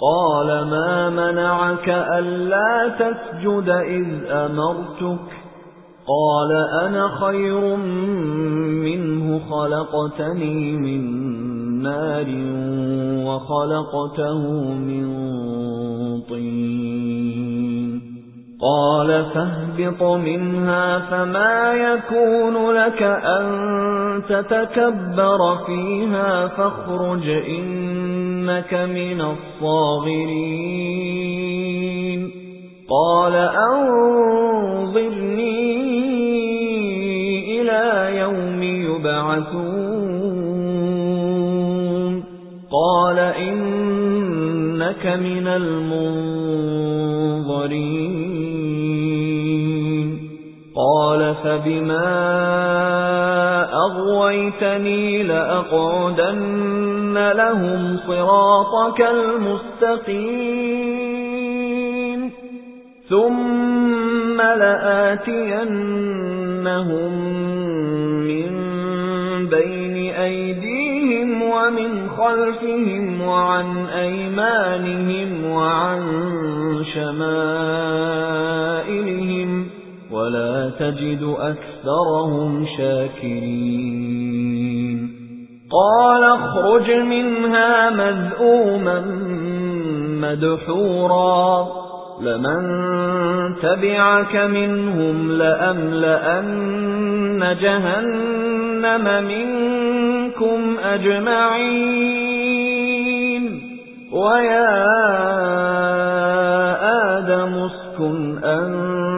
قال ما منعك ألا تسجد إذ أمرتك؟ قال أنا خير منه خلقتني من نار وخلقته من طين. قال فاهبط منها فما يكون لك أن تتكبر فيها فاخرج إنك من الصاغرين. قال أنظرني إلى يوم يبعثون. قال إنك من المنظرين. فبما أغويتني لأقعدن لهم صراطك المستقيم. ثم لآتينهم من بين أيديهم ومن خلفهم وعن أيمانهم وعن شمائلهم ولا تجد أكثرهم شاكرين. قال اخرج منها مذءوما مدحورا. لمن تبعك منهم لأملأن جهنم منكم أجمعين. ويا آدم اسكن أنت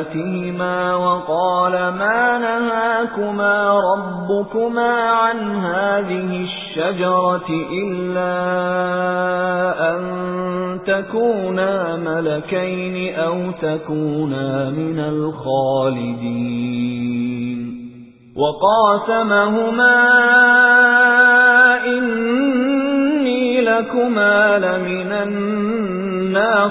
سوآتهما وقال ما نهاكما ربكما عن هذه الشجرة إلا أن تكونا ملكين أو تكونا من الخالدين. وقاسمهما إني لكما لمن الناصحين.